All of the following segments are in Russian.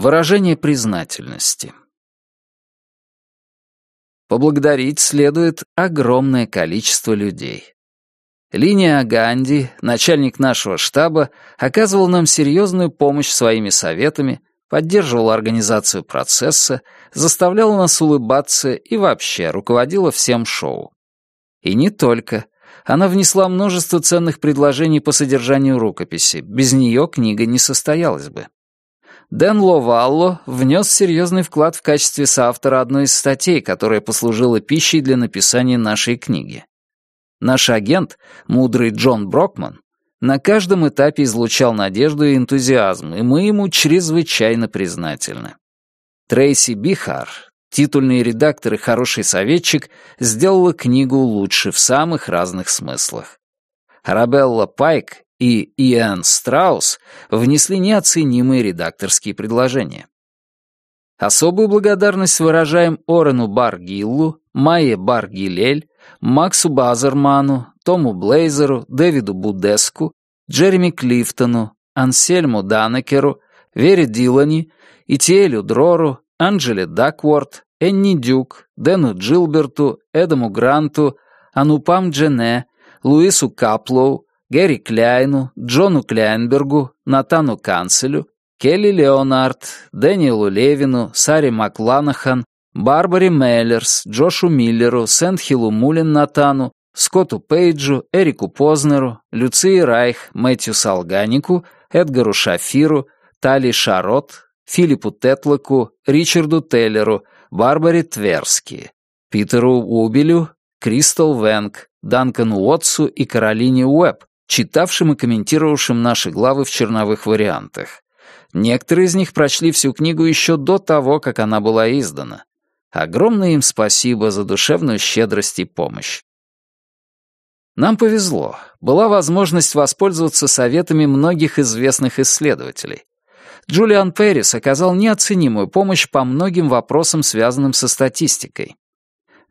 Выражение признательности. Поблагодарить следует огромное количество людей. Линия Аганди, начальник нашего штаба, оказывал нам серьезную помощь своими советами, поддерживал организацию процесса, заставлял нас улыбаться и вообще руководила всем шоу. И не только. Она внесла множество ценных предложений по содержанию рукописи. Без нее книга не состоялась бы. Дэн Ловалло внес серьезный вклад в качестве соавтора одной из статей, которая послужила пищей для написания нашей книги. Наш агент, мудрый Джон Брокман, на каждом этапе излучал надежду и энтузиазм, и мы ему чрезвычайно признательны. Трейси Бихар, титульный редактор и хороший советчик, сделала книгу лучше в самых разных смыслах. Арабелла Пайк и Иэн Страус внесли неоценимые редакторские предложения. Особую благодарность выражаем Орену Баргиллу, Майе Баргилель, Максу Базерману, Тому Блейзеру, Дэвиду Будеску, Джереми Клифтону, Ансельму Данекеру, Вере Дилани, Итиэлю Дрору, Анджеле Дакворт, Энни Дюк, Дэну Джилберту, Эдаму Гранту, Анупам Джене, Луису Каплоу, Гэри Кляйну, Джону Кляйнбергу, Натану Канцелю, Келли Леонард, Дэниелу Левину, Саре Макланахан, Барбаре Меллерс, Джошу Миллеру, Сент-Хиллу Мулин Натану, Скотту Пейджу, Эрику Познеру, Люции Райх, Мэтью Салганику, Эдгару Шафиру, Тали Шарот, Филиппу Тетлоку, Ричарду Теллеру, Барбаре Тверски, Питеру Убелю, Кристал Венг, Данкану Уотсу и Каролине Уэбб, читавшим и комментировавшим наши главы в черновых вариантах. Некоторые из них прочли всю книгу еще до того, как она была издана. Огромное им спасибо за душевную щедрость и помощь. Нам повезло. Была возможность воспользоваться советами многих известных исследователей. Джулиан Перрис оказал неоценимую помощь по многим вопросам, связанным со статистикой.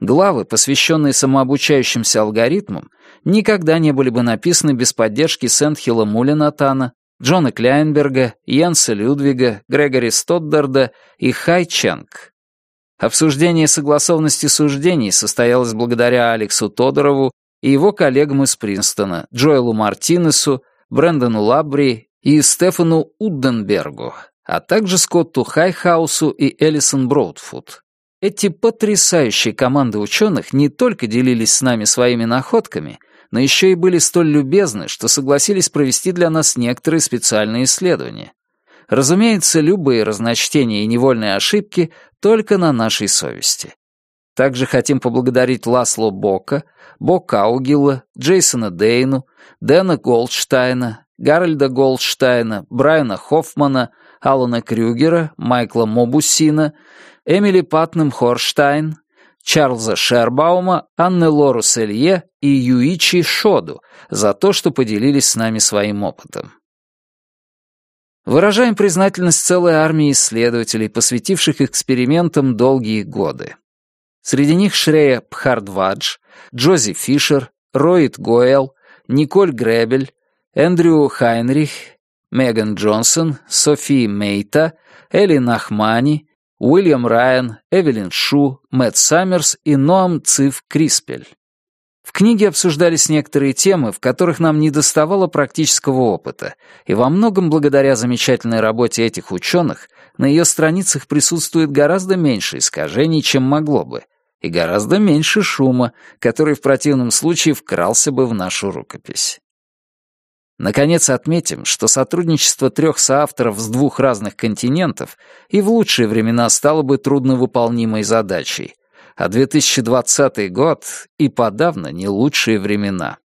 Главы, посвященные самообучающимся алгоритмам, никогда не были бы написаны без поддержки Сентхила Мулинатана, Джона Кляйнберга, Йенса Людвига, Грегори Стоддарда и Хай Ченг. Обсуждение согласованности суждений состоялось благодаря Алексу Тодорову и его коллегам из Принстона, Джоэлу Мартинесу, Брэндону Лабри и Стефану Удденбергу, а также Скотту Хайхаусу и Элисон Броудфуд. Эти потрясающие команды ученых не только делились с нами своими находками, но еще и были столь любезны, что согласились провести для нас некоторые специальные исследования. Разумеется, любые разночтения и невольные ошибки только на нашей совести. Также хотим поблагодарить Ласло Бока, Бо Каугила, Джейсона Дейну, Дэна Голдштайна, Гарольда Голдштайна, Брайана Хоффмана, Алана Крюгера, Майкла Мобусина, Эмили Патнем Хорштайн, Чарльза Шербаума, Анны Лору Селье и Юичи Шоду за то, что поделились с нами своим опытом. Выражаем признательность целой армии исследователей, посвятивших экспериментам долгие годы. Среди них Шрея Пхардвадж, Джози Фишер, Роид Гоэл, Николь Гребель, Эндрю Хайнрих, Меган Джонсон, Софи Мейта, Элли Нахмани, Уильям Райан, Эвелин Шу, Мэтт Саммерс и Ноам Цив Криспель. В книге обсуждались некоторые темы, в которых нам не доставало практического опыта, и во многом благодаря замечательной работе этих ученых на ее страницах присутствует гораздо меньше искажений, чем могло бы, и гораздо меньше шума, который в противном случае вкрался бы в нашу рукопись. Наконец отметим, что сотрудничество трех соавторов с двух разных континентов и в лучшие времена стало бы трудновыполнимой задачей, а 2020 год и подавно не лучшие времена.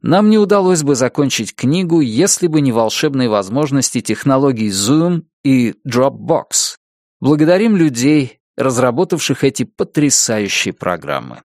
Нам не удалось бы закончить книгу, если бы не волшебные возможности технологий Zoom и Dropbox. Благодарим людей, разработавших эти потрясающие программы.